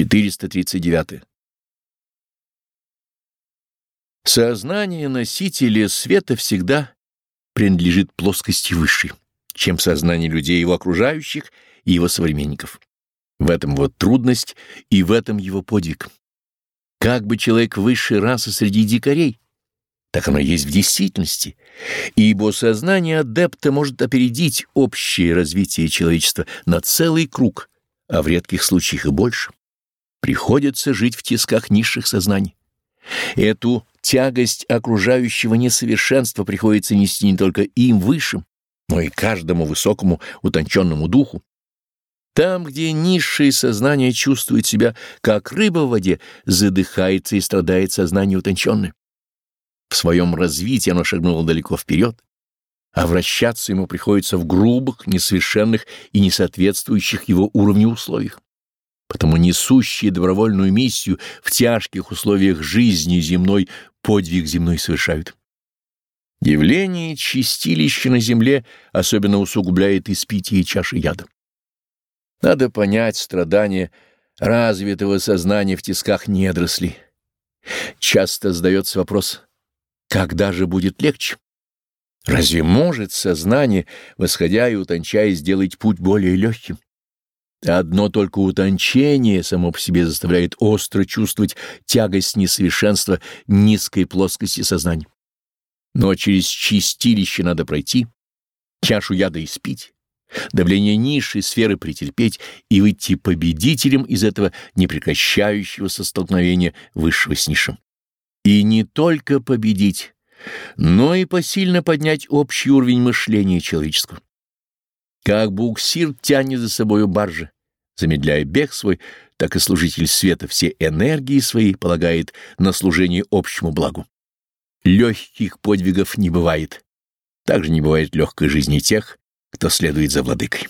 439. Сознание носителя света всегда принадлежит плоскости высшей, чем сознание людей его окружающих и его современников. В этом вот трудность и в этом его подвиг. Как бы человек высшей расы среди дикарей, так оно есть в действительности, ибо сознание адепта может опередить общее развитие человечества на целый круг, а в редких случаях и больше. Приходится жить в тисках низших сознаний. Эту тягость окружающего несовершенства приходится нести не только им высшим, но и каждому высокому утонченному духу. Там, где низшее сознание чувствует себя, как рыба в воде, задыхается и страдает сознание утонченное. В своем развитии оно шагнуло далеко вперед, а вращаться ему приходится в грубых, несовершенных и несоответствующих его уровню условиях. Потому несущие добровольную миссию в тяжких условиях жизни земной подвиг земной совершают. Явление чистилища на земле особенно усугубляет испитие чаши яда. Надо понять страдания развитого сознания в тисках недрослей. Часто задается вопрос, когда же будет легче? Разве может сознание, восходя и утончая, сделать путь более легким? Одно только утончение само по себе заставляет остро чувствовать тягость несовершенства низкой плоскости сознания. Но через чистилище надо пройти, чашу яда испить, давление низшей сферы претерпеть и выйти победителем из этого непрекращающегося столкновения высшего с низшим. И не только победить, но и посильно поднять общий уровень мышления человеческого. Как буксир тянет за собою баржи, замедляя бег свой, так и служитель света все энергии свои полагает на служение общему благу. Легких подвигов не бывает. Также не бывает легкой жизни тех, кто следует за владыкой.